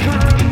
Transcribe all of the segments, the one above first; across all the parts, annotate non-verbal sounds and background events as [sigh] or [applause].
time.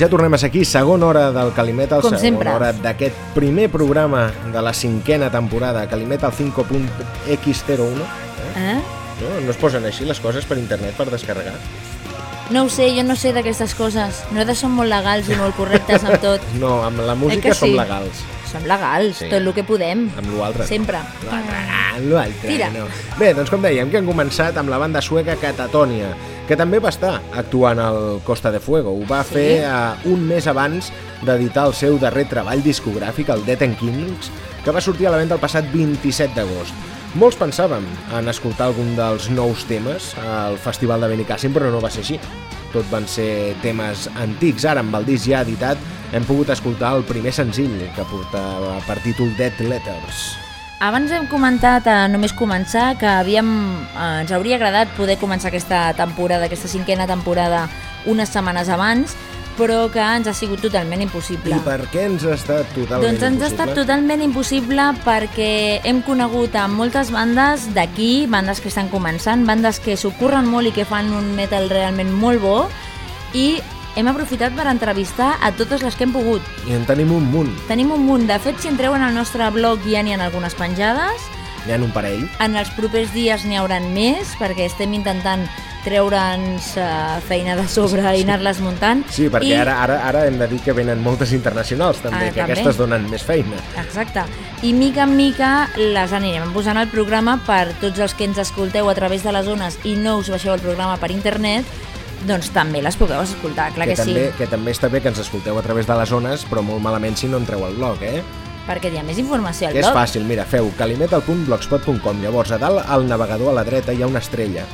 Doncs ja tornem a ser aquí, segona hora del Calimetal, Com segona sempre. hora d'aquest primer programa de la cinquena temporada, Calimetal 5.x01. Eh? No? no es posen així les coses per internet per descarregar? No ho sé, jo no sé d'aquestes coses. Nosaltres som molt legals i molt correctes amb tot. [laughs] No, amb la Eh música que som sí? legals. Som legals, Sí. tot el que podem. Amb l'altre no. Sempre. L'altre, ah, l'altre Tira. no. Bé, doncs com dèiem, que hem començat amb la banda sueca Catatonia, que també va estar actuant al Costa de Fuego. Ho va Sí. fer uh, un mes abans d'editar el seu darrer treball discogràfic, el Dead and Kings, que va sortir a la venda el passat 27 d'agost. Molts pensàvem en escoltar algun dels nous temes al Festival de Benicàssim, però no va ser així. Tot van ser temes antics. Ara, amb el disc ja editat, hem pogut escoltar el primer senzill, que portava per títol Dead Letters. Abans hem comentat, a només començar, que havíem, eh, ens hauria agradat poder començar aquesta temporada, aquesta cinquena temporada, unes setmanes abans, però que ens ha sigut totalment impossible. I per què ens ha estat totalment Doncs ens ha impossible? estat totalment impossible perquè hem conegut a moltes bandes d'aquí, bandes que estan començant, bandes que s'ho curren molt i que fan un metal realment molt bo i hem aprofitat per entrevistar a totes les que hem pogut. I en tenim un munt. Tenim un munt. De fet, si entreu en el nostre blog ja n'hi ha algunes penjades. N'hi ha un parell. En els propers dies n'hi hauran més perquè estem intentant treure'ns uh, feina de sobre i anar-les muntant. Sí, perquè I... ara, ara, ara hem de dir que venen moltes internacionals també, Ah, que també. aquestes donen més feina. Exacte. I mica en mica les anirem posant al programa per tots els que ens escolteu a través de les zones i no us baixeu el programa per internet, doncs també les pugueu escoltar, clar que, també, sí, que també està bé que ens escolteu a través de les zones, però molt malament si no entreu al blog, eh? perquè hi ha més informació al Que és blog. fàcil, mira, feu calimetal.blogspot.com, llavors a dalt al navegador a la dreta hi ha una estrella.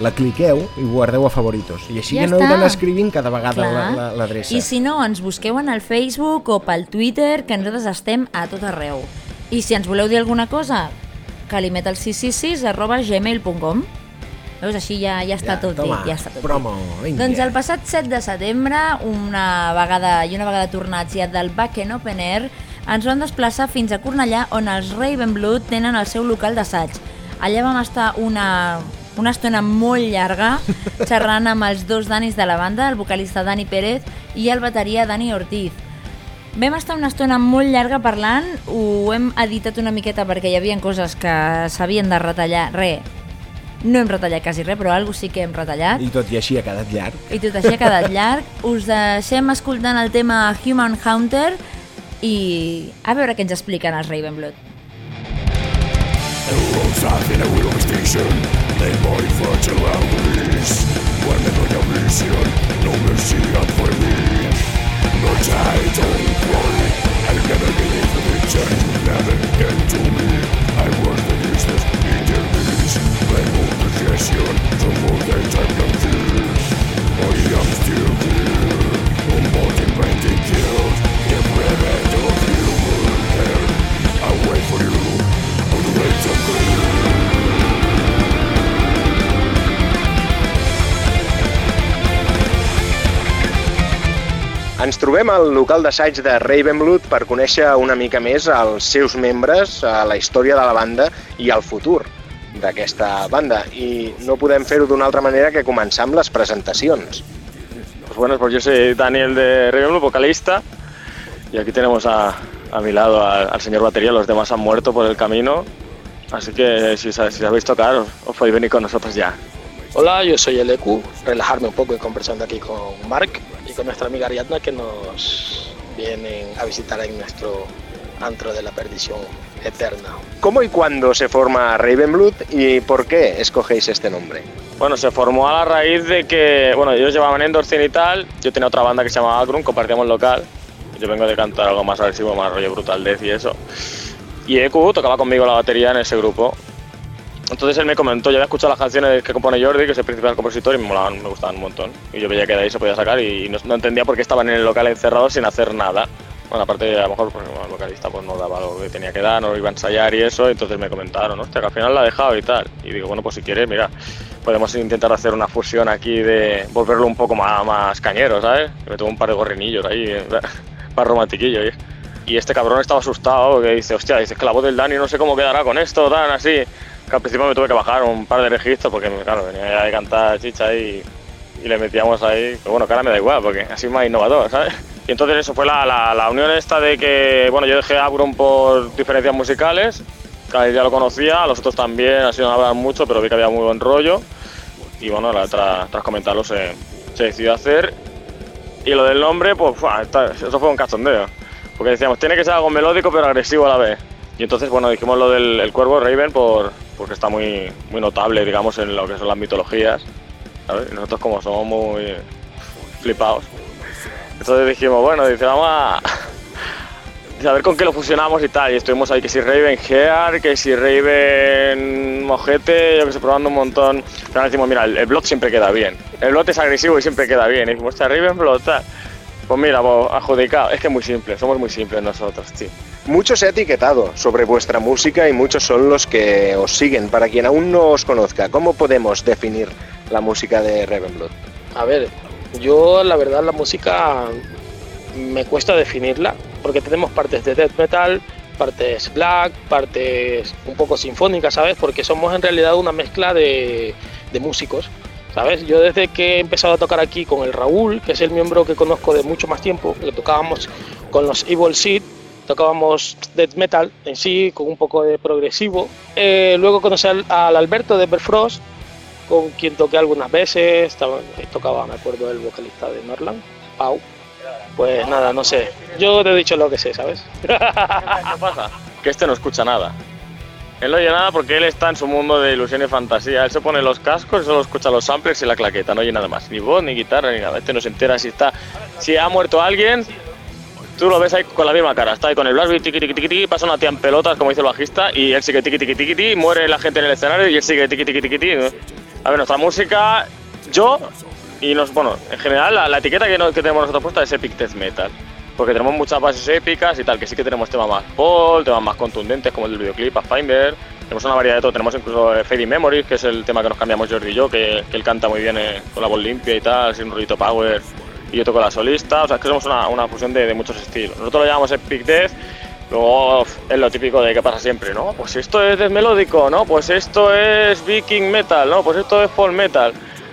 La cliqueu i guardeu a favoritos. I així Ja ja, no heu d'anar escrivint cada vegada Clar. la- la- l'adreça. I si no, ens busqueu en el Facebook o pel Twitter, que nosaltres estem a tot arreu. I si ens voleu dir alguna cosa, calimetal666 arroba gmail.com Veus, així ja, ja està tot toma, dit, ja està tot promo, dit. Doncs el passat 7 de setembre, una vegada i una vegada tornats ja del Backen Open Air, ens vam desplaçar fins a Cornellà, on els Ravenblood tenen el seu local d'assaig. Allà vam estar una, una estona molt llarga [laughs] xerrant amb els dos Danis de la banda, el vocalista Dani Pérez i el bateria Dani Ortiz. Vam estar una estona molt llarga parlant, ho hem editat una miqueta perquè hi havia coses que s'havien de retallar. Re, no hem retallat quasi res, però alguna sí que hem retallat. I tot i així ha quedat llarg. I tot així ha quedat llarg. Us deixem escoltant el tema Human Hunter i a veure què ens expliquen els Ravenblood. Everyone's having the useless interviews depression The more they take them feel I am still here I'm motivated guilt If remedy of human hell I wait for you On the way to clear Ens trobem al local d'assaig de Ravenblood per conèixer una mica més els seus membres, la història de la banda i el futur. D'aquesta banda. I no podem fer-ho d'una altra manera que començar amb les presentacions. Pues bueno, pues yo soy Daniel de Ravenblood, vocalista, y aquí tenemos a, a mi lado al, al señor batería, los demás han muerto por el camino, así que si, si sabéis tocar, os, os podéis venir con nosotros ya. Hola, yo soy el EQ, relajarme un poco y conversando aquí con Mark y con nuestra amiga Ariadna que nos vienen a visitar en nuestro antro de la perdición eterna. ¿Cómo y cuándo se forma Ravenblood y por qué escogéis este nombre? Bueno, se formó a la raíz de que, bueno, ellos llevaban Endorphin y tal, yo tenía otra banda que se llamaba Grun, compartíamos local, yo vengo de cantar algo más agresivo, más rollo brutal death y eso, y EQ tocaba conmigo la batería en ese grupo. Entonces él me comentó, yo había escuchado las canciones que compone Jordi, que es el principal compositor, y me molaban, me gustaban un montón. Y yo veía que de ahí se podía sacar y no, no entendía por qué estaban en el local encerrados sin hacer nada. Bueno, aparte a lo mejor pues, el vocalista pues no daba lo que tenía que dar, no iba a ensayar y eso, entonces me comentaron, hostia, que al final la ha dejado y tal. Y digo, bueno, pues si quieres, mira, podemos intentar hacer una fusión aquí de volverlo un poco más, cañero, ¿sabes? Me tengo un par de gorrinillos ahí, [laughs] más romantiquillo. Y este cabrón estaba asustado, que dice, hostia, dice, es que la voz del Dani no sé cómo quedará con esto, tan así. Que al principio me tuve que bajar un par de registros porque, claro, venía ya de cantar chicha y, y le metíamos ahí. Pero bueno, que me da igual porque así es más innovador, ¿sabes? Y entonces eso fue la, la, la unión esta de que, bueno, yo dejé a Abron por diferencias musicales, que a él ya lo conocía, a los otros también, así no hablaban mucho, pero vi que había muy buen rollo. Y bueno, tras, tras comentarlo se, decidió hacer. Y lo del nombre, pues eso fue un cachondeo. Porque decíamos, tiene que ser algo melódico pero agresivo a la vez. Y entonces, bueno, dijimos lo del el cuervo Raven por, porque está muy, muy notable, digamos, en lo que son las mitologías. ¿Sabes? Nosotros como somos muy flipados. Entonces dijimos, bueno, dice, vamos a, [laughs] a ver con qué lo fusionamos y tal. Y estuvimos ahí que si Raven Gear, que si Raven Mojete, yo que sé, probando un montón. Al final decimos, mira, el, el Blood siempre queda bien. El Blood es agresivo y siempre queda bien. Y dijimos, hostia, Raven Blood, tal. Pues mira, pues, adjudicado. Es que es muy simple, somos muy simples nosotros, tío. Mucho se ha etiquetado sobre vuestra música y muchos son los que os siguen. Para quien aún no os conozca, ¿cómo podemos definir la música de Ravenblood? A ver, Yo, la verdad, la música me cuesta definirla, porque tenemos partes de death metal, partes black, partes un poco sinfónicas, ¿sabes? Porque somos en realidad una mezcla de, de músicos, ¿sabes? Yo desde que he empezado a tocar aquí con el Raúl, que es el miembro que conozco de mucho más tiempo, que tocábamos con los Evil Seed, tocábamos death metal en sí, con un poco de progresivo. Eh, luego conocí al, al Alberto de Everfrost, con quien toqué algunas veces, tocaba, me acuerdo, el vocalista de Norland, Pau. Pues nada, no sé. Yo te he dicho lo que sé, ¿sabes? [laughs] ¿Qué pasa? Que este no escucha nada. Él no oye nada porque él está en su mundo de ilusión y fantasía. Él se pone los cascos y solo escucha los samplers y la claqueta, no oye nada más. Ni voz, ni guitarra, ni nada. Este no se entera si está. Si ha muerto alguien, tú lo ves ahí con la misma cara. Está ahí con el blast tiqui, tiqui, tiqui, pasa una tía en pelotas, como dice el bajista, y él sigue tiqui, tiqui, tiqui, tiqui, muere la gente en el escenario y él sigue tiqui, tiqui, tiqui, tiqui. A ver, nuestra música, yo, y nos, bueno, en general, la, etiqueta que, que tenemos nosotros puesta es Epic Death Metal. Porque tenemos muchas bases épicas y tal, que sí que tenemos temas más pop, temas más contundentes como el del videoclip, Pathfinder. Tenemos una variedad de todo, tenemos incluso eh, Fading Memories, que es el tema que nos cambiamos Jordi y yo, que, que él canta muy bien eh, con la voz limpia y tal, sin un ruido power, y yo toco la solista, o sea, es que somos una, una fusión de, de muchos estilos. Nosotros lo llamamos Epic Death, luego es lo típico de que pasa siempre, ¿no? Pues esto es death melódico, ¿no? Pues esto es viking metal, ¿no? Pues esto es folk metal.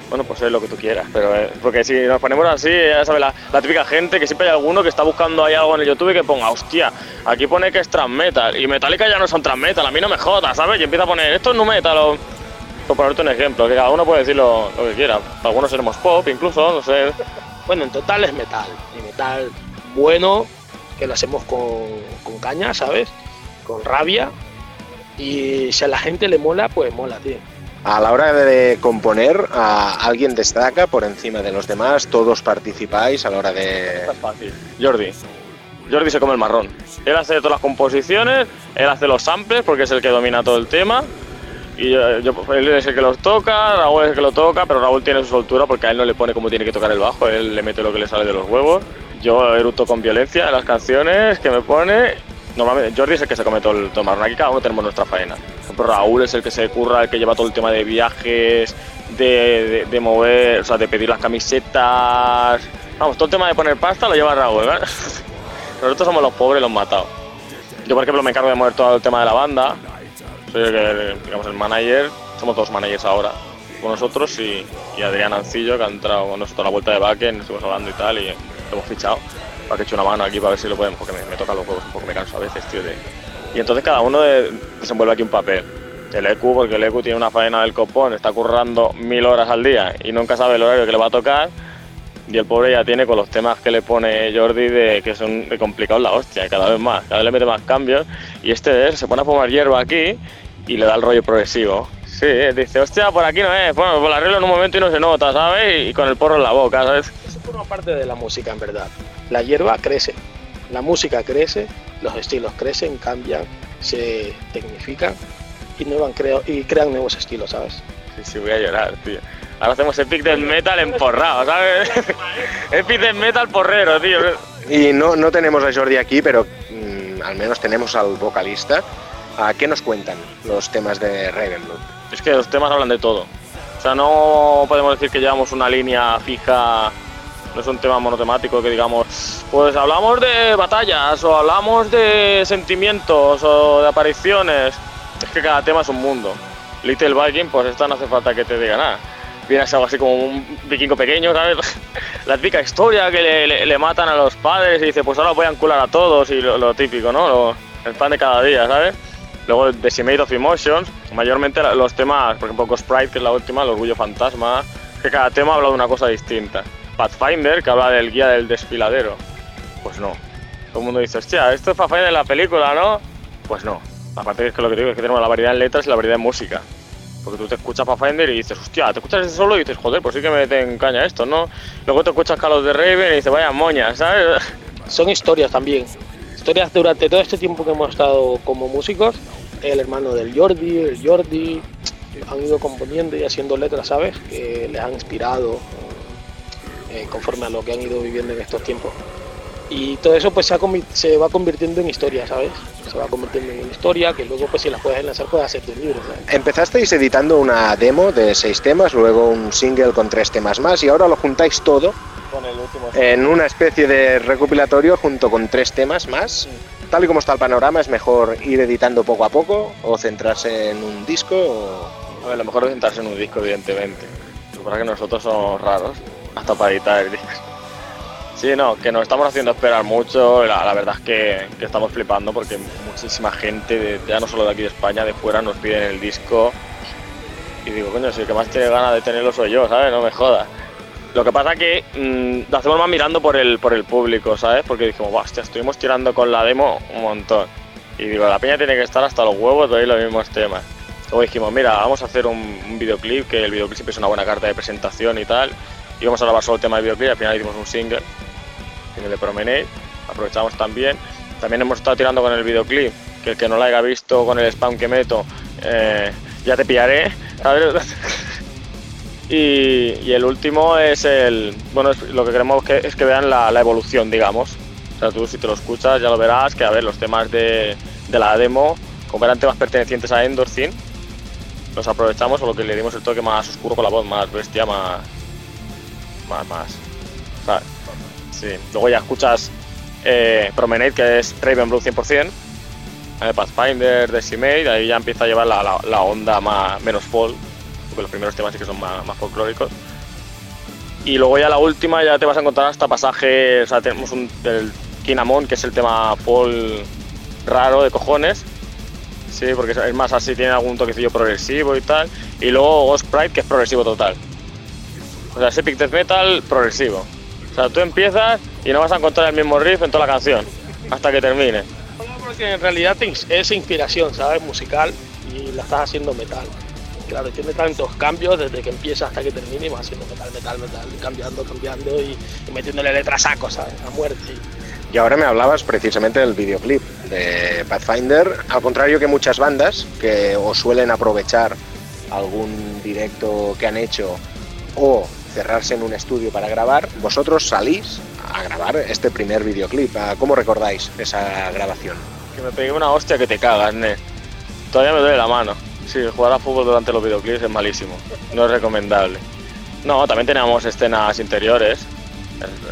Bueno, pues es lo que tú quieras, pero eh, porque si nos ponemos así, ya sabes, la, típica gente que siempre hay alguno que está buscando ahí algo en el YouTube y que ponga, hostia, aquí pone que es trans metal y Metallica ya no son trans metal, a mí no me jodas, ¿sabes? Y empieza a poner, esto es nu metal o. Por ponerte un ejemplo, que cada uno puede decir lo, que quiera. Algunos seremos pop, incluso, no sé. Bueno, en total es metal. Y metal bueno, que lo hacemos con caña, ¿sabes? Con rabia. Y si a la gente le mola, pues mola, tío. A la hora de componer, alguien destaca por encima de los demás, todos participáis a la hora de... Es fácil. Jordi. Jordi se come el marrón. Él hace todas las composiciones, él hace los samples porque es el que domina todo el tema. Y yo, yo- él es el que los toca, Raúl es el que lo toca, pero Raúl tiene su soltura porque a él no le pone cómo tiene que tocar el bajo, él le mete lo que le sale de los huevos. Yo eruto con violencia en las canciones que me pone. Normalmente Jordi es el que se come todo el todo marrón. Aquí cada uno tenemos nuestra faena. Raúl es el que se curra, el que lleva todo el tema de viajes, de, de- mover, o sea, de pedir las camisetas. Vamos, todo el tema de poner pasta lo lleva Raúl, ¿verdad? [laughs] Nosotros somos los pobres, los matados. Yo, por ejemplo, me encargo de mover todo el tema de la banda. Soy el, digamos, el manager. Somos dos managers ahora con nosotros y, Adrián Ancillo, que ha entrado con nosotros a la vuelta de backend, estuvimos hablando y tal, y hemos fichado para que eche una mano aquí para ver si lo podemos, porque me, me toca los huevos un poco, me canso a veces, tío. de- Y entonces cada uno de- desenvuelve aquí un papel. El EQ, porque el EQ tiene una faena del copón, está currando mil horas al día y nunca sabe el horario que le va a tocar. Y el pobre ya tiene con los temas que le pone Jordi de que son complicados la hostia, cada vez más, cada vez le mete más cambios. Y este se pone a fumar hierba aquí y le da el rollo progresivo. Sí, dice, hostia, por aquí no es. Bueno, pues lo arreglo en un momento y no se nota, ¿sabes? Y con el porro en la boca, ¿sabes? Eso forma parte de la música, en verdad. La hierba crece, la música crece, los estilos crecen, cambian, se tecnifican y, nuevan, creo, y crean nuevos estilos, ¿sabes? Sí, sí, voy a llorar, tío. Ahora hacemos Epic Death Metal emporrado, ¿sabes? [laughs] Epic Death Metal porrero, tío. Y no, no tenemos a Jordi aquí, pero mm, al menos tenemos al vocalista. ¿A qué nos cuentan los temas de Ravenblood? Es que los temas hablan de todo. O sea, no podemos decir que llevamos una línea fija, no es un tema monotemático que digamos, pues hablamos de batallas o hablamos de sentimientos o de apariciones. Es que cada tema es un mundo. Little Viking, pues esta no hace falta que te diga nada. Viene a ser algo así como un vikingo pequeño, ¿sabes? [laughs] La típica historia que le, matan a los padres y dice, pues ahora voy a encular a todos y lo, típico, ¿no? El pan de cada día, ¿sabes? Luego Decimate of Emotions, mayormente los temas, por ejemplo Ghost Pride, que es la última, el orgullo fantasma, que cada tema habla de una cosa distinta. Pathfinder, que habla del guía del desfiladero. Pues no. Todo el mundo dice, hostia, esto es Pathfinder de la película, ¿no? Pues no. Aparte es que lo que digo es que tenemos la variedad en letras y la variedad en música. Porque tú te escuchas Pathfinder y dices, hostia, te escuchas ese solo y dices, joder, pues sí que me meten caña esto, ¿no? Luego te escuchas Carlos de Raven y dices, vaya moña, ¿sabes? [laughs] Son historias también. Historias durante todo este tiempo que hemos estado como músicos. El hermano del Jordi, el Jordi, han ido componiendo y haciendo letras, ¿sabes? Que les han inspirado eh, conforme a lo que han ido viviendo en estos tiempos. Y todo eso pues se, ha se va convirtiendo en historia, ¿sabes? Se va convirtiendo en una historia que luego pues si las puedes enlazar puedes hacer tu libro, ¿sabes? Empezasteis editando una demo de seis temas, luego un single con tres temas más y ahora lo juntáis todo Con el último. en una especie de recopilatorio junto con tres temas más. Tal y como está el panorama, ¿es mejor ir editando poco a poco o centrarse en un disco? o- A ver, lo mejor es sentarse en un disco, evidentemente. Lo que pasa es que nosotros somos raros, hasta para editar el. Sí, no, que nos estamos haciendo esperar mucho. La, verdad es que, estamos flipando porque muchísima gente, ya no solo de aquí de España, de fuera, nos piden el disco. Y digo, coño, si el que más tiene ganas de tenerlo soy yo, ¿sabes? No me jodas. Lo que pasa que mm, lo hacemos más mirando por el, por el público, ¿sabes? Porque dijimos, "Buah, hostia, estuvimos tirando con la demo un montón. Y digo, la peña tiene que estar hasta los huevos de oír los mismos temas. Luego dijimos, mira, vamos a hacer un, videoclip, que el videoclip es una buena carta de presentación y tal. Y vamos a grabar solo el tema del videoclip, al final hicimos un single, single de Promenade, aprovechamos también. También hemos estado tirando con el videoclip, que el que no lo haya visto con el spam que meto, eh, ya te pillaré. [laughs] Y, y el último es el. Bueno, lo que queremos que, es que vean la, evolución, digamos. O sea, tú si te lo escuchas ya lo verás, que a ver, los temas de, de la demo, como eran temas pertenecientes a Endorphin, los aprovechamos, por lo que le dimos el toque más oscuro con la voz, más bestia, más. Más. más. sí. Luego ya escuchas eh, Promenade, que es Raven Blue 100%, eh, Pathfinder, Decimate, ahí ya empieza a llevar la, la- onda más, menos folk, porque los primeros temas sí que son más, más folclóricos. Y luego ya la última ya te vas a encontrar hasta pasajes, o sea, tenemos un, el Kinamon, que es el tema folk raro de cojones, sí, porque es más así, tiene algún toquecillo progresivo y tal. Y luego Ghost Pride, que es progresivo total. O sea, es Epic Death Metal progresivo. O sea, tú empiezas y no vas a encontrar el mismo riff en toda la canción, hasta que termine. Porque en realidad es inspiración, ¿sabes? Musical y la estás haciendo metal. Claro, tiene tantos cambios desde que empieza hasta que termina y vas haciendo metal, metal, metal, cambiando, cambiando y, y metiéndole letra a saco, ¿sabes? A muerte. Y ahora me hablabas precisamente del videoclip de Pathfinder, al contrario que muchas bandas que o suelen aprovechar algún directo que han hecho o cerrarse en un estudio para grabar, vosotros salís a grabar este primer videoclip. Ah, ¿Cómo recordáis esa grabación? Que me pegué una hostia que te cagas, ne. Todavía me duele la mano. Sí, jugar a fútbol durante los videoclips es malísimo. No es recomendable. No, también teníamos escenas interiores.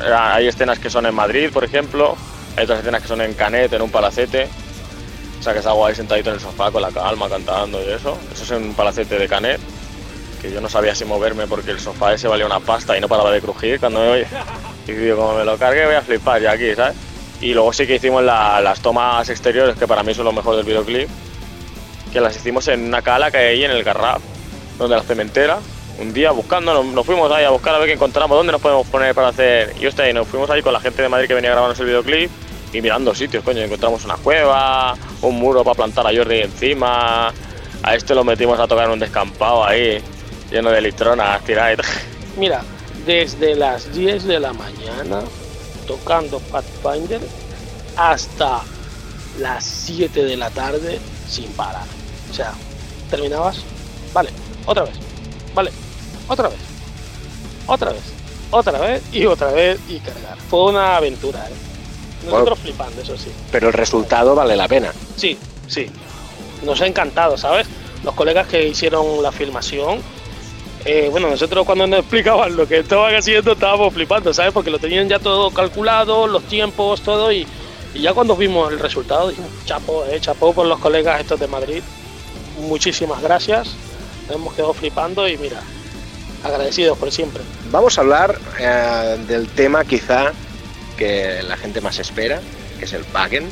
Era- Hay escenas que son en Madrid, por ejemplo. Hay otras escenas que son en Canet, en un palacete. O sea, que salgo ahí sentadito en el sofá con la calma, cantando y eso. Eso es en un palacete de Canet. Que yo no sabía si moverme porque el sofá ese valía una pasta y no paraba de crujir cuando me. Y digo, como me lo cargue voy a flipar ya aquí, ¿sabes? Y luego sí que hicimos la- las tomas exteriores, que para mí son lo mejor del videoclip, que las hicimos en una cala que hay en el Garraf, donde la cementera. Un día buscando, nos, nos fuimos ahí a buscar a ver qué encontramos, dónde nos podemos poner para hacer. Y y nos fuimos ahí con la gente de Madrid que venía a el videoclip y mirando sitios, coño. Encontramos una cueva, un muro para plantar a Jordi encima. A este lo metimos a tocar en un descampado ahí, lleno de litronas, tal. [laughs] Mira, desde las 10 de la mañana tocando Pathfinder hasta las 7 de la tarde sin parar. O sea, terminabas, vale, otra vez, vale, otra vez, otra vez, otra vez y otra vez y cargar. Fue una aventura, ¿eh? Nosotros flipando, eso sí. Pero el resultado vale la pena. Sí, sí. Nos ha encantado, ¿sabes? Los colegas que hicieron la filmación, eh, bueno, nosotros cuando nos explicaban lo que estaban haciendo estábamos flipando, ¿sabes? Porque lo tenían ya todo calculado, los tiempos, todo, y, ya cuando vimos el resultado dijimos, chapo, eh, chapo por los colegas estos de Madrid, muchísimas gracias, hemos quedado flipando y mira, agradecidos por siempre. Vamos a hablar eh, del tema quizá que la gente más espera, que es el paguen.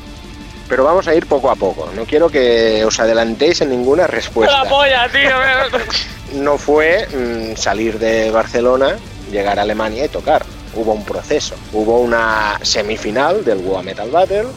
Pero vamos a ir poco a poco. No quiero que os adelantéis en ninguna respuesta. ¡La polla, tío! No fue mm, salir de Barcelona, llegar a Alemania y tocar. Hubo un proceso. Hubo una semifinal del Goa Metal Battle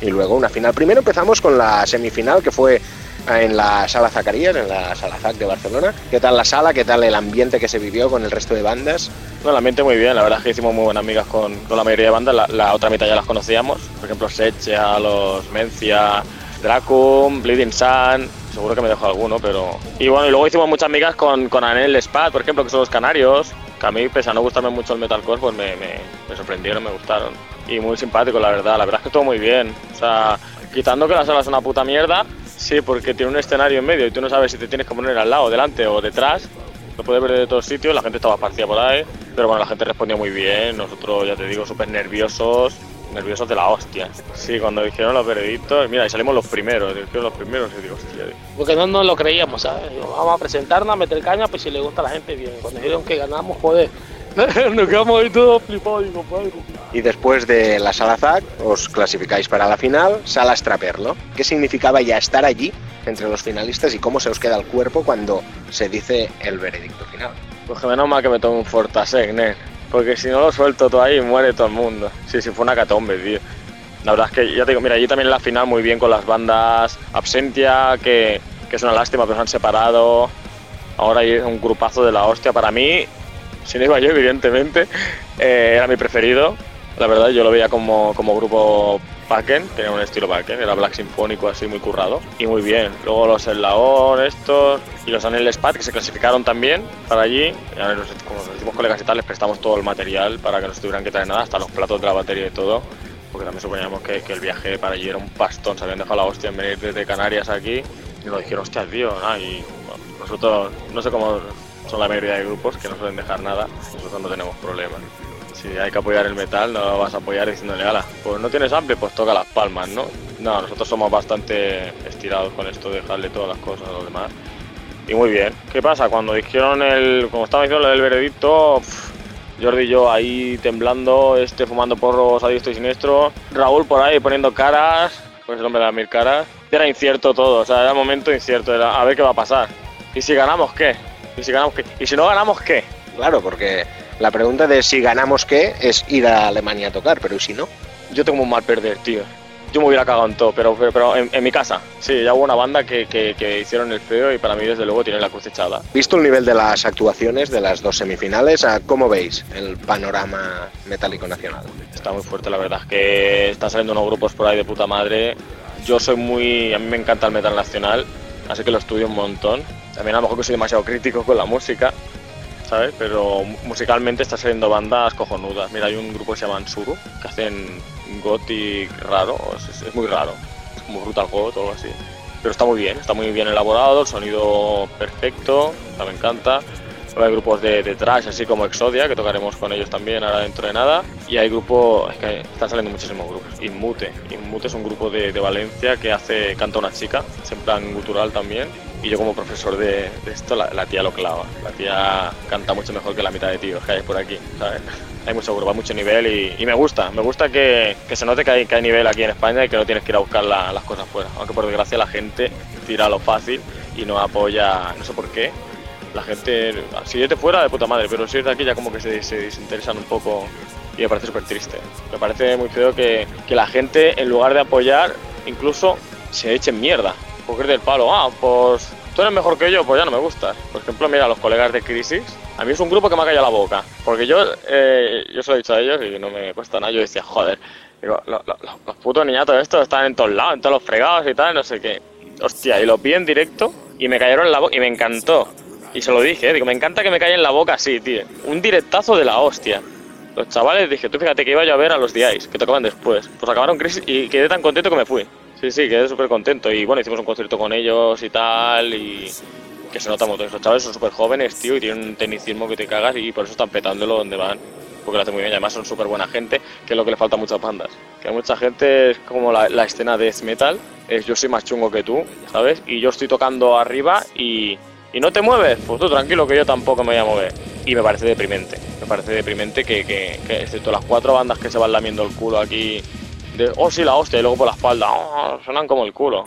y luego una final. Primero empezamos con la semifinal que fue en la sala Zacarías, en la sala ZAC de Barcelona. ¿Qué tal la sala? ¿Qué tal el ambiente que se vivió con el resto de bandas? No, el ambiente muy bien, la verdad es que hicimos muy buenas amigas con, con la mayoría de bandas, la, la otra mitad ya las conocíamos, por ejemplo Sechea, los Mencia, Dracum, Bleeding Sun, seguro que me dejo alguno, pero... Y bueno, y luego hicimos muchas amigas con, con Anel Spad, por ejemplo, que son los canarios, que a mí, pese a no gustarme mucho el metalcore, pues me, me, me sorprendieron, me gustaron. y muy simpático, la verdad. La verdad es que todo muy bien. O sea, quitando que la sala es una puta mierda, sí, porque tiene un escenario en medio y tú no sabes si te tienes que poner al lado, delante o detrás. Lo puedes ver de todos sitios, la gente estaba esparcida por ahí, pero bueno, la gente respondió muy bien. Nosotros, ya te digo, súper nerviosos, nerviosos de la hostia. Sí, cuando dijeron los veredictos, mira, y salimos los primeros, dijeron los primeros y digo, hostia, Porque no nos lo creíamos, ¿sabes? Vamos a presentarnos, a meter caña, pues si le gusta a la gente, bien. Cuando dijeron que ganamos, joder, [laughs] nos quedamos ahí todos flipados, digo, padre. Y después de la sala ZAC os clasificáis para la final, sala Straperlo. ¿Qué significaba ya estar allí entre los finalistas y cómo se os queda el cuerpo cuando se dice el veredicto final? Pues que menos mal que me tomo un Fortasec, nen. Porque si no lo suelto todo ahí, muere todo el mundo. Sí, sí, fue una catombe, tío. La verdad es que, ya te digo, mira, allí también en la final muy bien con las bandas Absentia, que, que es una lástima, pero se han separado. Ahora hay un grupazo de la hostia. Para mí, si no iba yo, evidentemente, eh, era mi preferido. La verdad, yo lo veía como, como grupo Packen, tenía un estilo Packen, era black sinfónico así muy currado y muy bien. Luego los Eslaon, estos y los Anel Spat que se clasificaron también para allí. A ver, como nos hicimos colegas y tal, les prestamos todo el material para que no se tuvieran que traer nada, hasta los platos de la batería y todo. Porque también suponíamos que, que el viaje para allí era un pastón, se habían dejado la hostia en venir desde Canarias aquí y nos dijeron, hostia, tío, y nosotros, no sé cómo son la mayoría de grupos que no suelen dejar nada, nosotros no tenemos problemas. Si hay que apoyar el metal, no lo vas a apoyar diciéndole, ala, pues no tienes hambre, pues toca las palmas, ¿no? No, nosotros somos bastante estirados con esto de dejarle todas las cosas a los demás. Y muy bien. ¿Qué pasa? Cuando dijeron el, como estaba diciendo del veredicto, pf, Jordi y yo ahí temblando, este fumando porros a diestro y siniestro, Raúl por ahí poniendo caras, pues el hombre de las mil caras. Era incierto todo, o sea, era un momento incierto, era a ver qué va a pasar. ¿Y si ganamos qué? ¿Y si ganamos qué? ¿Y si no ganamos qué? Claro, porque la pregunta de si ganamos qué es ir a Alemania a tocar, pero ¿y si no? Yo tengo un mal perder, tío. Yo me hubiera cagado en todo, pero, pero, pero en, en mi casa. Sí, ya hubo una banda que, que, que hicieron el feo y para mí desde luego tiene la cruz echada. Visto el nivel de las actuaciones de las dos semifinales, ¿a ¿cómo veis el panorama metálico nacional? Está muy fuerte, la verdad. Es que están saliendo unos grupos por ahí de puta madre. Yo soy muy. A mí me encanta el metal nacional, así que lo estudio un montón. También a lo mejor que soy demasiado crítico con la música, ¿sabes? Pero musicalmente está saliendo bandas cojonudas. Mira, hay un grupo que se llama Suru, que hacen gothic raro, es, muy raro. Es como Brutal God o algo así. Pero está muy bien, está muy bien elaborado, el sonido perfecto, me encanta. Hay grupos de, de trash, así como Exodia, que tocaremos con ellos también ahora dentro de nada. Y hay grupos, es que están saliendo muchísimos grupos. Inmute, Inmute es un grupo de, Valencia que hace, canta una chica, es en plan gutural también. Y yo como profesor de, esto, la, tía lo clava. La tía canta mucho mejor que la mitad de tíos que hay por aquí, ¿sabes? Hay mucho grupo, hay mucho nivel y, me gusta. Me gusta que, se note que hay, que hay nivel aquí en España y que no tienes que ir a buscar la- las cosas fuera. Aunque por desgracia la gente tira lo fácil y no apoya, no sé por qué, la gente, si es de fuera, de puta madre, pero si es de aquí ya como que se, se desinteresan un poco y me parece súper triste. Me parece muy feo que, que la gente, en lugar de apoyar, incluso se echen mierda. Porque es del palo, ah, pues tú eres mejor que yo, pues ya no me gustas. Por ejemplo, mira, los colegas de Crisis, a mí es un grupo que me ha callado la boca. Porque yo, eh, yo se lo he dicho a ellos y no me cuesta nada, yo decía, joder, digo, lo- lo- lo- los putos niñatos estos están en todos lados, en todos los fregados y tal, no sé qué. Hostia, y los vi en directo y me cayeron la boca y me encantó. Y se lo dije, eh, digo, me encanta que me caiga en la boca así, tío. Un directazo de la hostia. Los chavales, dije, tú fíjate que iba yo a ver a los DIs, que tocaban después. Pues acabaron crisis y quedé tan contento que me fui. Sí, sí, quedé súper contento. Y bueno, hicimos un concierto con ellos y tal. Y que se nota mucho. Los chavales son súper jóvenes, tío, y tienen un tecnicismo que te cagas y por eso están petándolo donde van. Porque lo hacen muy bien. Y además son súper buena gente, que es lo que le falta a muchas bandas. Que a mucha gente es como la, la escena death metal. Es yo soy más chungo que tú, ¿sabes? Y yo estoy tocando arriba y, y no te mueves. Pues tú tranquilo que yo tampoco me voy a mover. Y me parece deprimente. Me parece deprimente que, que, excepto las cuatro bandas que se van lamiendo el culo aquí. De, oh, sí, la hostia, y luego por la espalda, oh, suenan como el culo.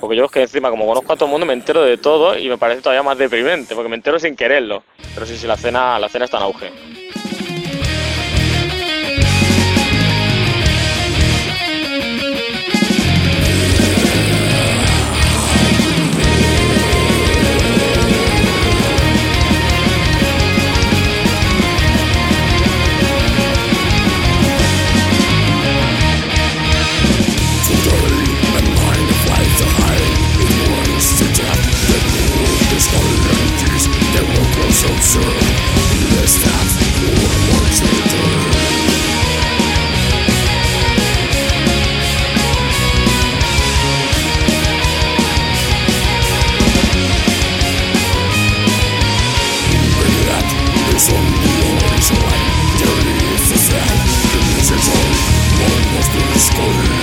Porque yo es que encima, como conozco a todo el mundo, me entero de todo y me parece todavía más deprimente, porque me entero sin quererlo. Pero sí, sí, la cena, la cena está en auge. Holy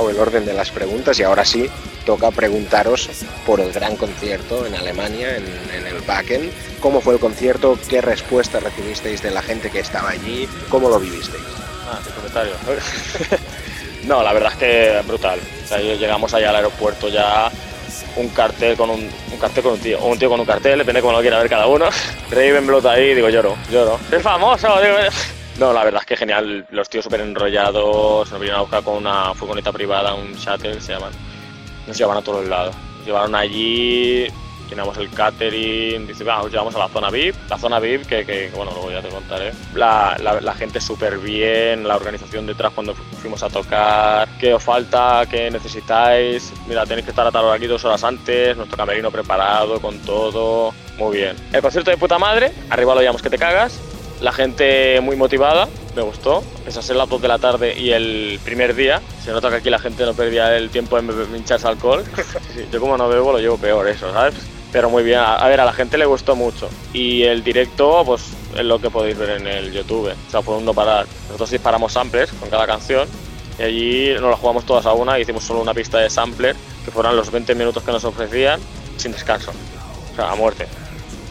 respetado el orden de las preguntas y ahora sí toca preguntaros por el gran concierto en Alemania, en, el Wacken. ¿Cómo fue el concierto? ¿Qué respuesta recibisteis de la gente que estaba allí? ¿Cómo lo vivisteis? Ah, sin comentario. [laughs] no, la verdad es que brutal. Llegamos allá al aeropuerto ya un cartel con un, cartel con un tío, un tío con un cartel, depende cómo lo quiera ver cada uno. [laughs] Ravenblot ahí, digo, lloro, lloro. ¡Es famoso! Digo, no, la verdad es que genial, los tíos súper enrollados, nos vinieron a buscar con una furgoneta privada, un shuttle se llaman. Nos llevaban a todos lados. Nos llevaron allí, llenamos el catering, dice, va, os llevamos a la zona VIP. La zona VIP, que, que, bueno, luego ya te contaré. La, la, la gente súper bien, la organización detrás cuando fu- fuimos a tocar. ¿Qué os falta? ¿Qué necesitáis? Mira, tenéis que estar a tal hora aquí dos horas antes, nuestro camerino preparado con todo. Muy bien. El concierto de puta madre, arriba lo llamamos que te cagas. La gente muy motivada, me gustó. Pese a ser las 2 de la tarde y el primer día, se nota que aquí la gente no perdía el tiempo en hincharse alcohol. [laughs] Sí, yo como no bebo lo llevo peor eso, ¿sabes? Pero muy bien, a ver, a la gente le gustó mucho. Y el directo, pues es lo que podéis ver en el YouTube. O sea, fue un no parar. Nosotros disparamos samplers con cada canción y allí nos la jugamos todas a una, hicimos solo una pista de sampler, que fueron los 20 minutos que nos ofrecían, sin descanso. O sea, a muerte.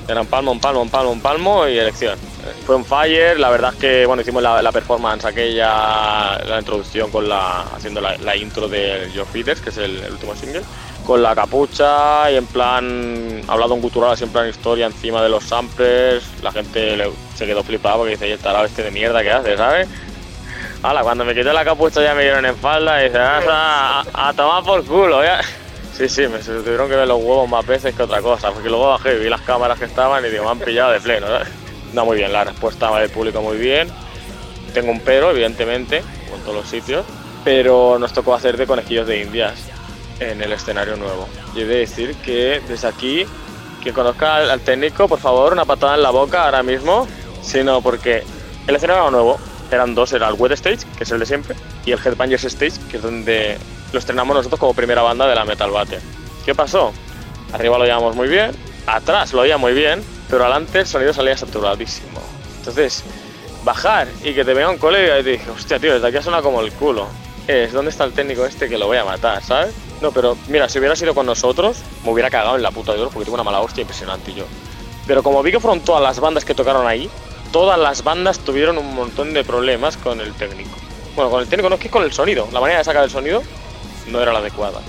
Eran palmo, un palmo, un palmo, un palmo y elección. Fue un fire, la verdad es que bueno, hicimos la, la performance aquella, la introducción con la, haciendo la, la intro de Your Feeders, que es el, el último single, con la capucha y en plan, hablado en gutural, así en plan historia encima de los samplers, la gente le- se quedó flipada porque dice, "Y el tarado este de mierda que hace, ¿sabes? Hala, cuando me quité la capucha ya me dieron en falda y dice, "Vas a, a, tomar por culo, ya. Sí, sí, me tuvieron que ver los huevos más veces que otra cosa, porque luego bajé y vi las cámaras que estaban y digo, me han pillado de pleno, ¿sabes? No, muy bien, la respuesta del público muy bien. Tengo un pero, evidentemente, como todos los sitios, pero nos tocó hacer de conejillos de indias en el escenario nuevo. Y he de decir que desde aquí, quien conozca al, al técnico, por favor, una patada en la boca ahora mismo, sino porque el escenario nuevo, eran dos, era el Wet Stage, que es el de siempre, y el Headbangers Stage, que es donde lo estrenamos nosotros como primera banda de la Metal Battle. ¿Qué pasó? Arriba lo llevamos muy bien, atrás lo oía muy bien, pero adelante el sonido salía saturadísimo. Entonces, bajar y que te venga un colega y te dije, hostia, tío, desde aquí ha sonado como el culo. Es, ¿dónde está el técnico este que lo voy a matar, sabes? No, pero mira, si hubiera sido con nosotros, me hubiera cagado en la puta de oro porque tuve una mala hostia impresionante yo. Pero como vi que fueron todas las bandas que tocaron ahí, todas las bandas tuvieron un montón de problemas con el técnico. Bueno, con el técnico no es que con el sonido, la manera de sacar el sonido no era la adecuada.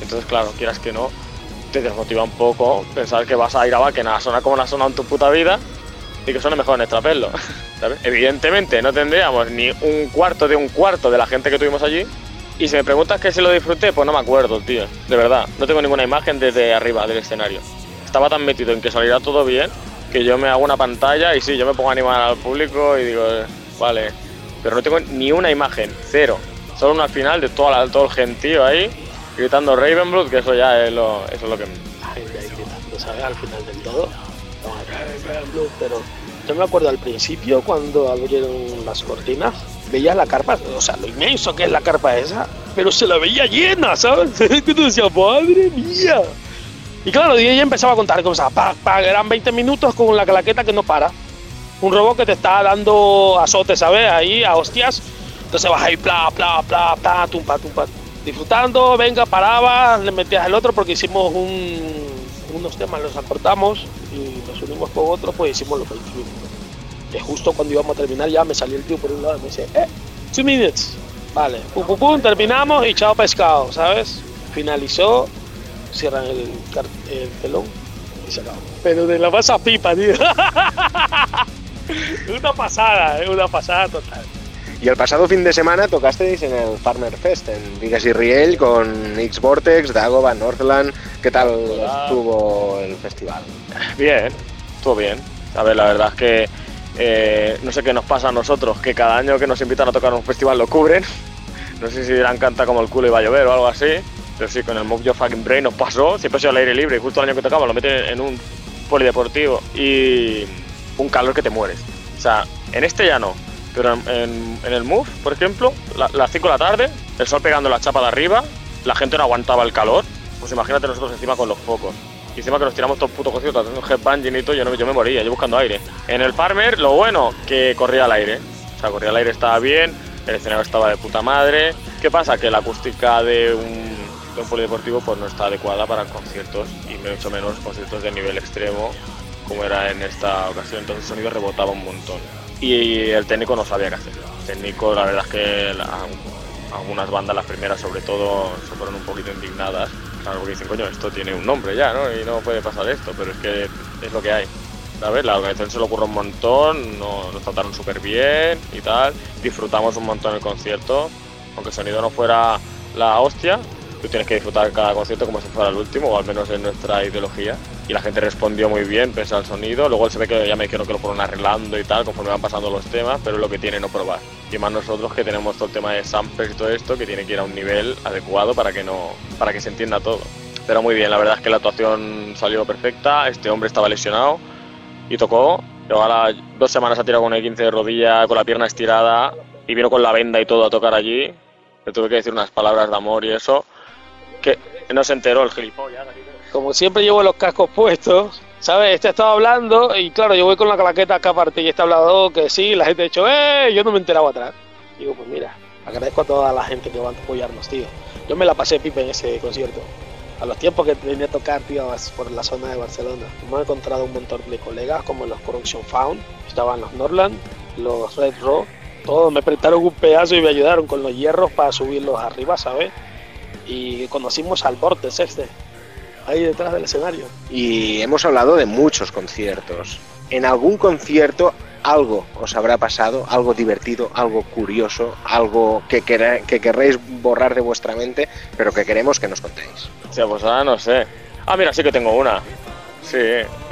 Entonces, claro, quieras que no, te desmotiva un poco pensar que vas a ir a Wacken a sonar como has sonado en tu puta vida y que suene mejor en Extrapelo. [laughs] ¿sabes? Evidentemente no tendríamos ni un cuarto de un cuarto de la gente que tuvimos allí. Y si me preguntas que si lo disfruté, pues no me acuerdo, tío. De verdad, no tengo ninguna imagen desde arriba del escenario. Estaba tan metido en que saliera todo bien que yo me hago una pantalla y sí, yo me pongo a animar al público y digo, vale. Pero no tengo ni una imagen, cero. Solo una al final de toda la- todo el gentío ahí gritando Ravenblood, que eso ya es lo, eso es lo que... La gente ahí gritando, ¿sabes? Al final del todo. Como, "Ray, Ray, Blue", Pero yo me acuerdo al principio cuando abrieron las cortinas, veías la carpa, o sea, lo inmenso que es la carpa esa, pero se la veía llena, ¿sabes? [laughs] Tú decías, madre mía. Y claro, y ella empezaba a contar cosas, pa, pa, eran 20 minutos con la claqueta que no para. Un robot que te está dando azotes, ¿sabes? Ahí a hostias. Entonces vas ahí, pla, pla, pla, pla, tumpa, tumpa. Disfrutando, venga, paraba, le metías el otro porque hicimos un, unos temas, los acortamos y los unimos con otros, pues hicimos los 20 minutos. Que justo cuando íbamos a terminar ya me salió el tío por un lado y me dice, eh, two minutes. Vale, pum, pum, pum, terminamos y chao pescado, ¿sabes? Finalizó, cierran el telón y se acabó. Pero de la masa pipa, tío. [laughs] una pasada, ¿eh? una pasada total. Y el pasado fin de semana tocasteis en el Farmer Fest en Vigas y Riel con X Vortex, Dagoba, Northland. ¿Qué tal Hola. estuvo el festival? Bien, estuvo bien. A ver, la verdad es que eh, no sé qué nos pasa a nosotros, que cada año que nos invitan a tocar un festival lo cubren. No sé si dirán canta como el culo y va a llover o algo así. Pero sí, con el Mock Your Fucking Brain nos pasó. Siempre ha sido al aire libre y justo el año que tocamos lo meten en un polideportivo y un calor que te mueres. O sea, en este ya no. Pero en, en- el Move, por ejemplo, la- las 5 de la tarde, el sol pegando la chapa de arriba, la gente no aguantaba el calor. Pues imagínate nosotros encima con los focos. Y encima que nos tiramos todo el puto concierto haciendo un headbanging y todo, yo, no, yo me moría, yo buscando aire. En el Farmer, lo bueno, que corría al aire. O sea, corría al aire, estaba bien. el escenario estaba de puta madre. ¿Qué pasa? Que la acústica de un, de un polideportivo pues no está adecuada para conciertos y mucho menos conciertos de nivel extremo como era en esta ocasión, entonces el sonido rebotaba un montón. Y el técnico no sabía qué hacer. El técnico, la verdad es que algunas bandas, las primeras sobre todo, se fueron un poquito indignadas. Claro, porque dicen, coño, esto tiene un nombre ya, ¿no? Y no puede pasar esto, pero es que es lo que hay. ¿Sabes? La organización se lo ocurrió un montón, no- nos trataron súper bien y tal. Disfrutamos un montón el concierto, aunque el sonido no fuera la hostia, tú tienes que disfrutar cada concierto como si fuera el último, o al menos en nuestra ideología. Y la gente respondió muy bien, pese al sonido. Luego se ve que ya me dijeron que lo fueron arreglando y tal, conforme van pasando los temas, pero es lo que tiene no probar. Y más nosotros que tenemos todo el tema de samples y todo esto, que tiene que ir a un nivel adecuado para que, no, para que se entienda todo. Pero muy bien, la verdad es que la actuación salió perfecta, este hombre estaba lesionado y tocó. Pero ahora dos semanas ha tirado con el 15 de rodilla, con la pierna estirada, y vino con la venda y todo a tocar allí. Le tuve que decir unas palabras de amor y eso, que no se enteró el gilipollas. Como siempre llevo los cascos puestos, ¿sabes? Este estaba hablando y claro, yo voy con la claqueta acá aparte y este hablado que sí, la gente ha dicho, ¡eh! Yo no me enteraba atrás. Digo, pues mira, agradezco a toda la gente que va a apoyarnos, tío. Yo me la pasé pipa en ese concierto. A los tiempos que venía a tocar, tío, por la zona de Barcelona. Hemos encontrado un montón de colegas como los Corruption Found, estaban los Norland, los Red Rock, todos me prestaron un pedazo y me ayudaron con los hierros para subirlos arriba, ¿sabes? Y conocimos al Vortex este, ahí detrás del escenario. Y hemos hablado de muchos conciertos. En algún concierto algo os habrá pasado, algo divertido, algo curioso, algo que, quer- que querréis borrar de vuestra mente, pero que queremos que nos contéis. O sea, pues ahora no sé. Ah, mira, sí que tengo una. Sí,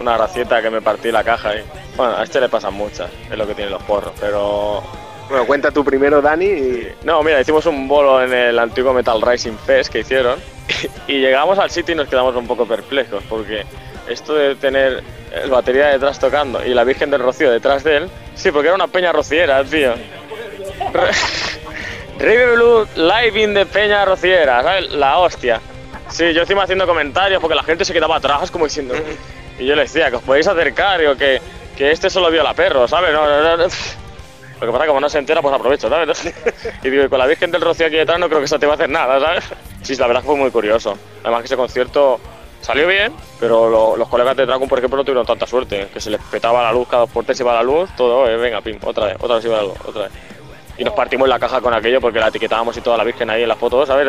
una gracieta que me partí la caja ahí. Bueno, a este le pasan muchas, es lo que tienen los porros, pero... Bueno, cuenta tú primero, Dani. y- No, mira, hicimos un bolo en el antiguo Metal Rising Fest que hicieron y llegamos al sitio y nos quedamos un poco perplejos porque esto de tener el batería detrás tocando y la Virgen del Rocío detrás de él, sí, porque era una peña rociera, tío. [laughs] River Blue Live in de Peña Rociera, ¿sabes? La hostia. Sí, yo encima haciendo comentarios porque la gente se quedaba atrás como diciendo... Y yo le decía que os podéis acercar, digo, que, que este solo vio a la perro, ¿sabes? No, no, no. Lo que pasa es que como no se entera, pues aprovecho, ¿sabes? [laughs] Y digo, y con la Virgen del Rocío aquí detrás no creo que eso te va a hacer nada, ¿sabes? Sí, la verdad que fue muy curioso. Además que ese concierto salió bien, pero lo- los colegas de Dragon, por ejemplo, no tuvieron tanta suerte. Que se les petaba la luz, cada dos por tres se iba la luz, todo, eh, venga, pim, otra vez, otra vez se iba la luz, otra vez. Y nos partimos la caja con aquello porque la etiquetábamos y toda la Virgen ahí en las fotos, ¿sabes?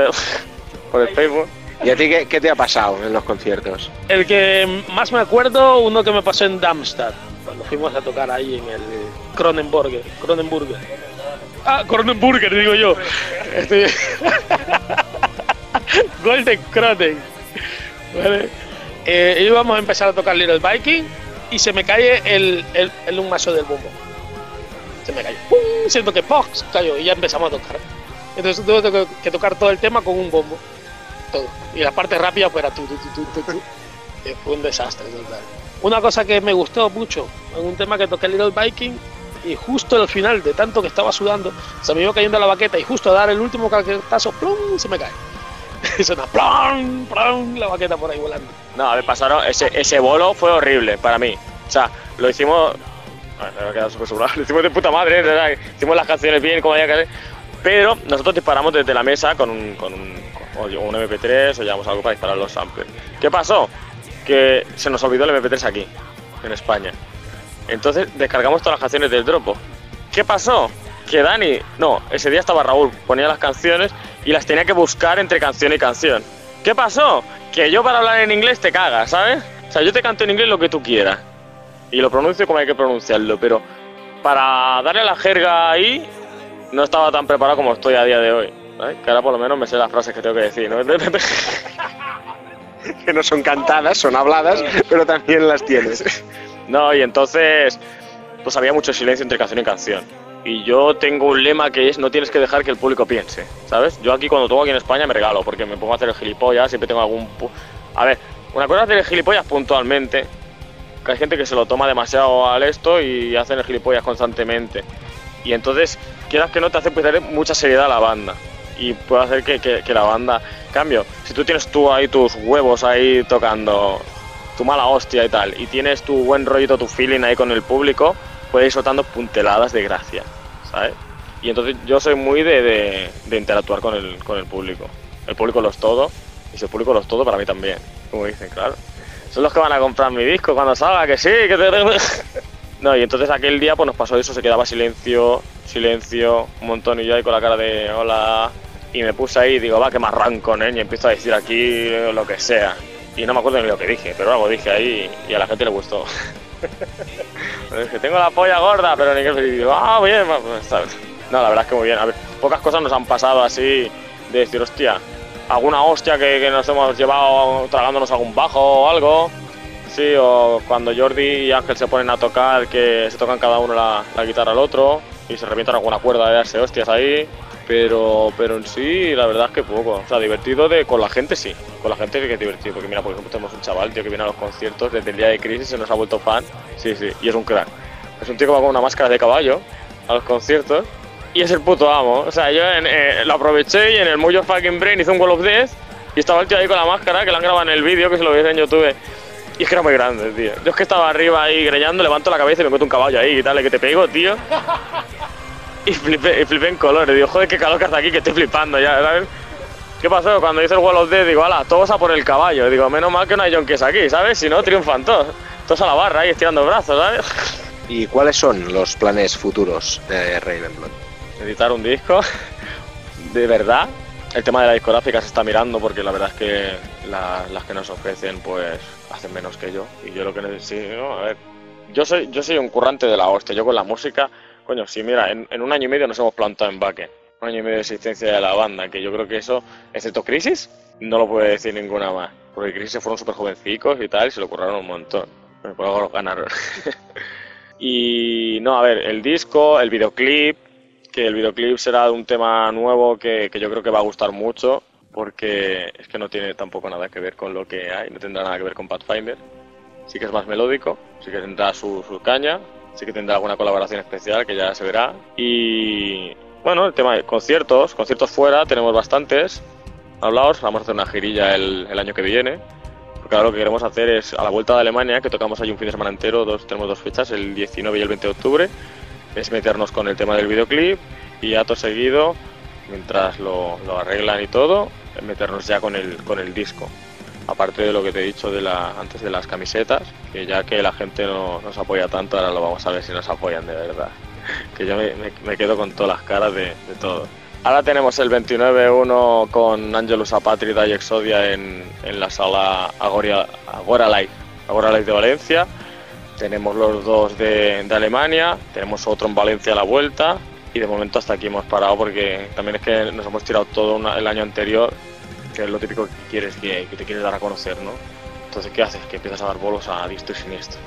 [laughs] Por el Facebook. ¿Y a ti qué, qué te ha pasado en los conciertos? El que más me acuerdo, uno que me pasó en Darmstadt, cuando fuimos a tocar ahí en el Cronenburger. Cronenburger. Ah, Cronenburger, digo yo. Estoy- [laughs] Golden Cronen. ¿Vale? Eh, íbamos a empezar a tocar Little Viking y se me cae el, el, un mazo del bombo. Se me cayó. ¡Pum! Siento que ¡pox! cayó y ya empezamos a tocar. Entonces tuve que- tocar todo el tema con un bombo. Todo. Y la parte rápida era tu, tu, tu, tu, tu, tu. [laughs] Eh, Fue un desastre total. Una cosa que me gustó mucho, en un tema que toqué Little Viking, y justo al final, de tanto que estaba sudando, se me iba cayendo la baqueta y justo a dar el último caquetazo, ¡plum! se me cae. Y [laughs] suena ¡plum! ¡plum! la baqueta por ahí volando. No, a ver, pasaron. Ese, ese bolo fue horrible para mí. O sea, lo hicimos. Me quedar súper sobrado. [laughs] Lo hicimos de puta madre, ¿verdad? Hicimos las canciones bien, como había que hacer. Pero nosotros disparamos desde la mesa con un, con un, con un MP3 o llevamos algo para disparar los samplers. ¿Qué pasó? Que se nos olvidó el MP3 aquí, en España. Entonces descargamos todas las canciones del Dropo. ¿Qué pasó? Que Dani, no, ese día estaba Raúl, ponía las canciones y las tenía que buscar entre canción y canción. ¿Qué pasó? Que yo para hablar en inglés te cagas, ¿sabes? O sea, yo te canto en inglés lo que tú quieras. Y lo pronuncio como hay que pronunciarlo, pero para darle la jerga ahí no estaba tan preparado como estoy a día de hoy. ¿sabes? Que ahora por lo menos me sé las frases que tengo que decir, ¿no? [laughs] Que no son cantadas, son habladas, pero también las tienes. [laughs] No, y entonces, pues había mucho silencio entre canción y canción. Y yo tengo un lema que es no tienes que dejar que el público piense, ¿sabes? Yo aquí cuando toco aquí en España me regalo, porque me pongo a hacer el gilipollas, siempre tengo algún... A ver, una cosa es hacer el gilipollas puntualmente, que hay gente que se lo toma demasiado al esto y hacen el gilipollas constantemente. Y entonces, quieras que no te hace perder mucha seriedad a la banda. Y puede hacer que, que- que la banda... Cambio, si tú tienes tú ahí tus huevos ahí tocando tu mala hostia y tal, y tienes tu buen rollito, tu feeling ahí con el público, puedes ir soltando punteladas de gracia, ¿sabes? Y entonces yo soy muy de, de- interactuar con el, con el público. El público lo es todo, y si el público lo es todo, para mí también. Como dicen, claro. Son los que van a comprar mi disco cuando salga, que sí, que te... [laughs] No, y entonces aquel día pues nos pasó eso, se quedaba silencio, silencio, un montón y yo ahí con la cara de hola. Y me puse ahí y digo, va, que me arranco, ¿eh? Y empiezo a decir aquí lo que sea. Y no me acuerdo ni lo que dije, pero algo dije ahí y a la gente le gustó. [laughs] Pero tengo la polla gorda, pero ni que digo, ah, bien, pues, ¿sabes? No, la verdad es que muy bien. A ver, pocas cosas nos han pasado así de decir, hostia, alguna hostia que, que nos hemos llevado tragándonos algún bajo o algo. Sí, o cuando Jordi y Ángel se ponen a tocar, que se tocan cada uno la, la guitarra al otro y se revientan alguna cuerda de darse hostias ahí. Pero, pero en sí, la verdad es que poco. O sea, divertido de, con la gente sí. Con la gente sí que es divertido. Porque mira, por ejemplo, tenemos un chaval, tío, que viene a los conciertos desde el día de crisis, se nos ha vuelto fan. Sí, sí, y es un crack. Es un tío que va con una máscara de caballo a los conciertos y es el puto amo. O sea, yo en- eh, lo aproveché y en el Mojo Fucking Brain hice un Wall of Death y estaba el tío ahí con la máscara que lo han grabado en el vídeo, que se lo veis en YouTube. Y es que era muy grande, tío. Yo es que estaba arriba ahí greñando, levanto la cabeza y me encuentro un caballo ahí y tal, que te pego, tío. Y flipé, y flipé en colores. Digo, joder, qué calor que hace aquí, que estoy flipando ya, ¿sabes? ¿Qué pasó? Cuando hice el Wall of Death, digo, ala, todos a por el caballo. Digo, menos mal que no hay yonkis aquí, ¿sabes? Si no, triunfan todos. Todos a la barra ahí estirando brazos, ¿sabes? ¿Y cuáles son los planes futuros de Ravenblood? editar un disco de verdad. El tema de la discográfica se está mirando porque la verdad es que la- las que nos ofrecen pues hacen menos que yo. Y yo lo que necesito, a ver, yo soy, yo soy un currante de la hostia, yo con la música, coño, sí, mira, en, en un año y medio nos hemos plantado en Baque. Un año y medio de existencia de la banda, que yo creo que eso, excepto Crisis, no lo puede decir ninguna más. Porque Crisis fueron súper jovencicos y tal, y se lo curraron un montón. Por algo lo ganaron. [laughs] y no, a ver, el disco, el videoclip, que el videoclip será de un tema nuevo que, que yo creo que va a gustar mucho, porque es que no tiene tampoco nada que ver con lo que hay, no tendrá nada que ver con Pathfinder. Sí que es más melódico, sí que tendrá su, su caña, sí que tendrá alguna colaboración especial que ya se verá. Y bueno, el tema de conciertos, conciertos fuera, tenemos bastantes hablados, vamos a hacer una girilla el, el año que viene. Porque ahora lo que queremos hacer es a la vuelta de Alemania, que tocamos ahí un fin de semana entero, dos, tenemos dos fechas, el 19 y el 20 de octubre, es meternos con el tema del videoclip y acto seguido, mientras lo, lo arreglan y todo, meternos ya con el, con el disco. Aparte de lo que te he dicho antes de las camisetas, que ya que la gente no nos apoya tanto, ahora lo vamos a ver si nos apoyan de verdad. [laughs] Que yo me, quedo con todas las caras de, todo. Ahora tenemos el 29-1 con Angelus Apátrida y Exodia en, la sala Agora Live, Agora Live de Valencia. Tenemos los dos de, Alemania, tenemos otro en Valencia a la vuelta y de momento hasta aquí hemos parado porque también es que nos hemos tirado todo el año anterior, que es lo típico que quieres que, te quieres dar a conocer, ¿no? Entonces, ¿qué haces? Que empiezas a dar bolos a diestro y siniestro.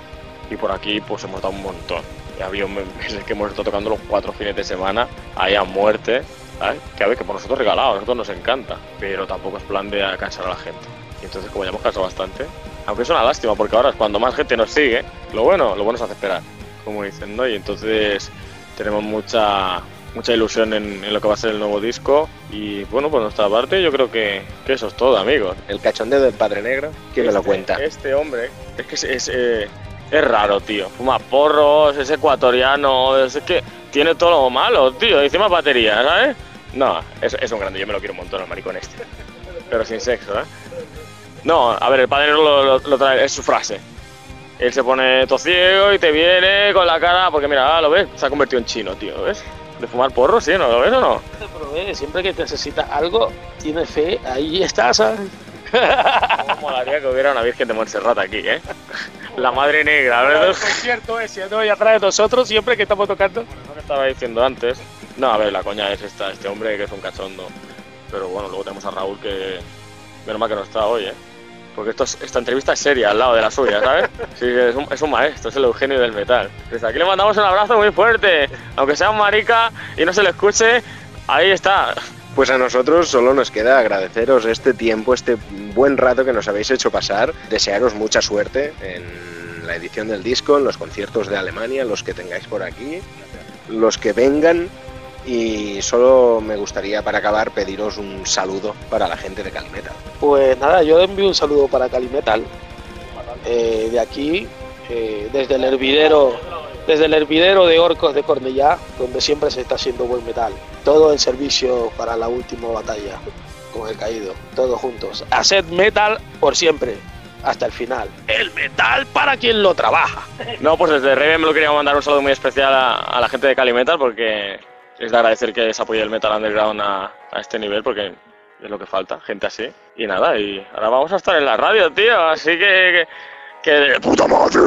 Y por aquí pues hemos dado un montón. Y había [laughs] meses que hemos estado tocando los cuatro fines de semana, ahí a muerte, ¿sabes? Que a ver, que por nosotros regalado, a nosotros nos encanta, pero tampoco es plan de cansar a la gente. Y entonces como ya hemos cansado bastante, aunque es una lástima porque ahora es cuando más gente nos sigue, lo bueno, lo bueno se hace esperar, como dicen, ¿no? Y entonces tenemos mucha mucha ilusión en, en lo que va a ser el nuevo disco y bueno, por nuestra parte yo creo que, que eso es todo, amigos. El cachondeo del Padre Negro, ¿quién me lo Este- cuenta? Este hombre, es que es, es, eh, es raro, tío. Fuma porros, es ecuatoriano, es que tiene todo lo malo, tío. Y encima batería, ¿sabes? No, es, es un grande, yo me lo quiero un montón, el maricón este. Pero sin sexo, ¿eh? No, a ver, el padre Negro lo, lo- lo trae, es su frase. Él se pone todo ciego y te viene con la cara, porque mira, ah, lo ves, se ha convertido en chino, tío, ¿ves? De fumar porros, ¿sí? ¿No lo ves o no? Te provee, siempre que necesitas algo, tienes fe, ahí estás, ¿sabes? [laughs] ¿Cómo molaría que hubiera una Virgen de Montserrat aquí, eh? [laughs] La madre negra, ¿verdad? El concierto ese, ¿no? Y atrás de nosotros, siempre que estamos tocando. lo que estaba diciendo antes. No, a ver, la coña es esta, este hombre que es un cachondo. Pero bueno, luego tenemos a Raúl que. Menos mal que no está hoy, ¿eh? Porque esta entrevista es seria al lado de la suya, ¿sabes? Sí, es un, es un maestro, es el Eugenio del metal. Desde aquí le mandamos un abrazo muy fuerte. Aunque sea un marica y no se le escuche, ahí está. Pues a nosotros solo nos queda agradeceros este tiempo, este buen rato que nos habéis hecho pasar, desearos mucha suerte en la edición del disco, en los conciertos de Alemania, los que tengáis por aquí, los que vengan y solo me gustaría para acabar pediros un saludo para la gente de Calimetal. Pues nada, yo envío un saludo para Calimetal. Eh, de aquí, eh, desde el hervidero desde el hervidero de orcos de Cornellá, donde siempre se está haciendo buen metal. Todo en servicio para la última batalla con el caído, todos juntos. Haced metal por siempre, hasta el final. El metal para quien lo trabaja. No, pues desde Raven lo queríamos mandar un saludo muy especial a, a la gente de Cali Metal porque es de agradecer que se apoye el metal underground a, este nivel porque es lo que falta, gente así. Y nada, y ahora vamos a estar en la radio, tío, así que... que, que de puta madre.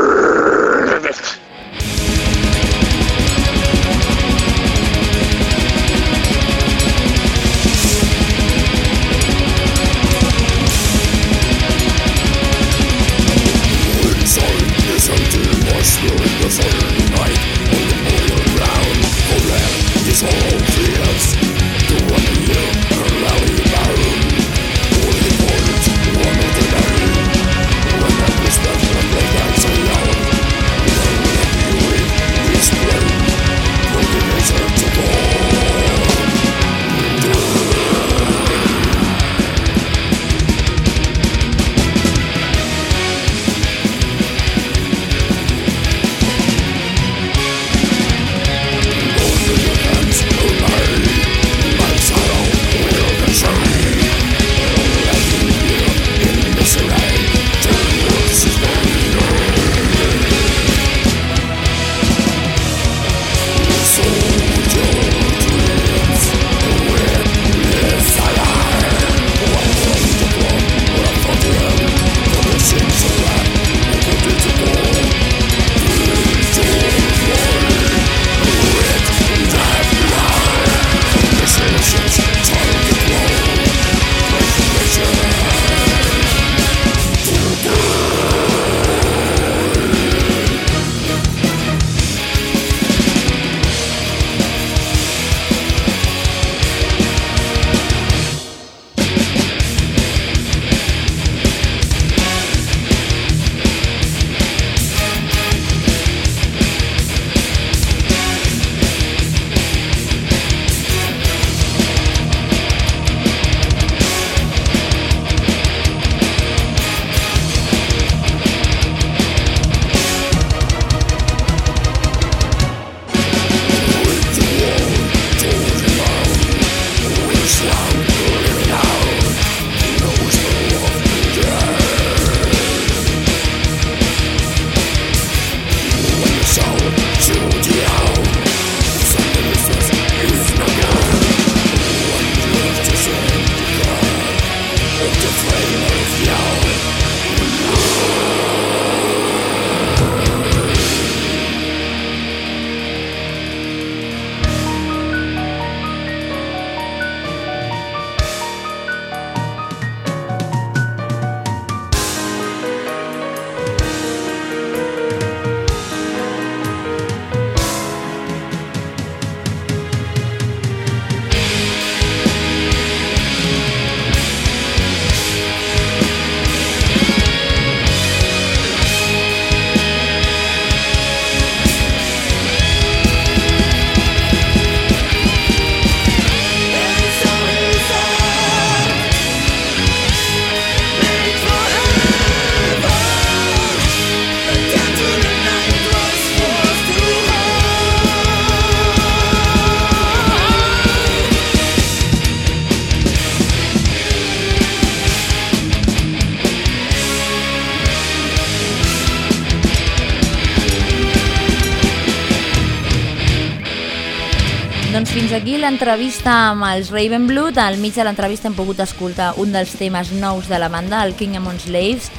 L'entrevista amb els Ravenblood. Al mig de l'entrevista hem pogut escoltar un dels temes nous de la banda, el King Among Slaves,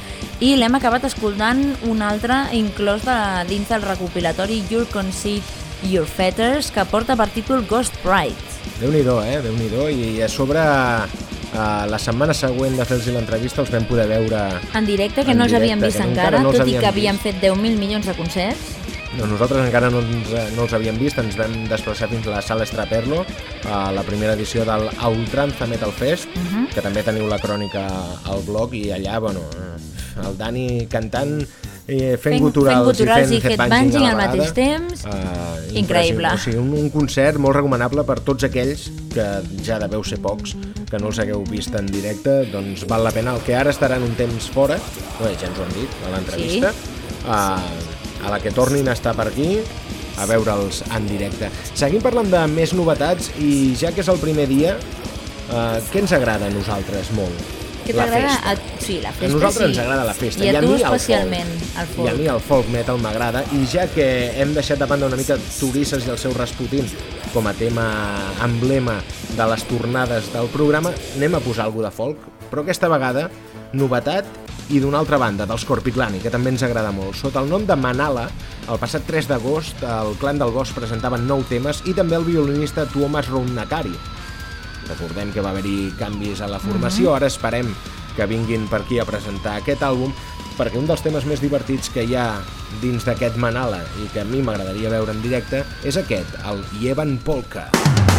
i l'hem acabat escoltant un altre inclòs de, dins del recopilatori Your Conceit, Your Fetters, que porta per títol Ghost Pride. Déu-n'hi-do, eh? déu nhi I a sobre, eh, la setmana següent de fer-los l'entrevista els vam poder veure... En directe, que En no els directe, havíem vist encara encara, no tot i havíem que havien vist. fet 10.000 milions de concerts. No, nosaltres encara no, ens, no els havíem vist, ens vam desplaçar fins a la sala Estraperlo, a la primera edició del A Ultranza Metal Fest, uh Mhm. -huh. que també teniu la crònica al blog, i allà, bueno, eh, el Dani cantant, eh, fent, Fent- guturals, fent guturals i fent headbanging al mateix temps. Eh, Increïble. O sigui, un, un concert molt recomanable per tots aquells que ja deveu ser pocs, que no els hagueu vist en directe, doncs val la pena. El que ara estaran un temps fora, bé, ja ens ho han dit a l'entrevista, sí. a, a la que tornin a estar per aquí, a veure'ls en directe. Seguim parlant de més novetats i ja que és el primer dia, eh, què ens agrada a nosaltres molt? Què La t'agrada? A- Sí, la A festa nosaltres sí. ens agrada la festa. I a, a tu mi el especialment, folk. el folk. I a mi el folk metal m'agrada i ja que hem deixat de banda una mica Turisses i el seu Rasputin com a tema emblema de les tornades del programa, anem a posar alguna de folk, però aquesta vegada novetat i d'una altra banda, dels Corpiclani, que també ens agrada molt. Sota el nom de Manala, el passat 3 d'agost, el Clan del Bosc presentaven nou temes i també el violinista Tuomas Rounakari. Recordem que va haver-hi canvis a la formació, ara esperem que vinguin per aquí a presentar aquest àlbum, perquè un dels temes més divertits que hi ha dins d'aquest Manala i que a mi m'agradaria veure en directe és aquest, el Yevan Polka. Naapurista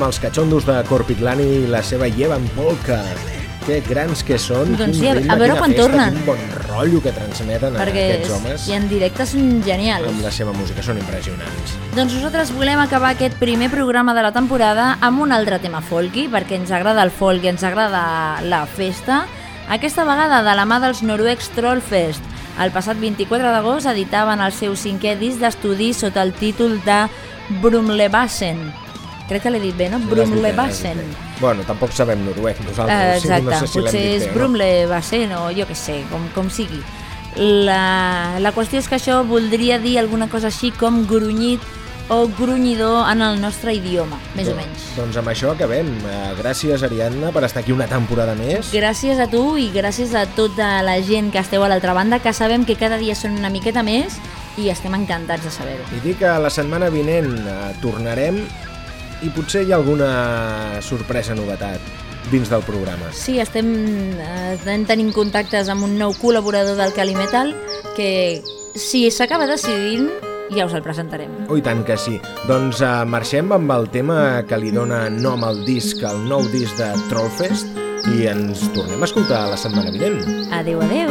teníem els catxondos de Corpitlani i la seva Yevan Polka. Que grans que són, Doncs quin sí, a- ritme, a veure quan festa, tornen. quin bon rotllo que transmeten perquè aquests homes i en directe són genials. amb la seva música, són impressionants. Doncs nosaltres volem acabar aquest primer programa de la temporada amb un altre tema folky, perquè ens agrada el folk i ens agrada la festa. Aquesta vegada de la mà dels noruecs Trollfest. El passat 24 d'agost editaven el seu cinquè disc d'estudi sota el títol de Brumlebassen. Crec que l'he dit bé, no? Brumlebassen. Bueno, tampoc sabem noruec nosaltres, exacte, no sé si potser dit és no? Brumlebassen o jo que sé, com, com sigui. La, la qüestió és que això voldria dir alguna cosa així com grunyit o grunyidor en el nostre idioma, més o menys. Doncs amb això acabem. Eh, Gràcies, Ariadna, per estar aquí una temporada més. Gràcies a tu i gràcies a tota la gent que esteu a l'altra banda, que sabem que cada dia són una miqueta més i estem encantats de saber-ho. I dic que la setmana vinent eh, tornarem i potser hi ha alguna sorpresa novetat dins del programa. Sí, estem, eh, estem tenint contactes amb un nou col·laborador del Calimetal que si s'acaba decidint ja us el presentarem. Oh, i tant que sí. Doncs uh, marxem amb el tema que li dona nom al disc, el nou disc de Trollfest, i ens tornem a escoltar la setmana vinent. Adeu, adeu.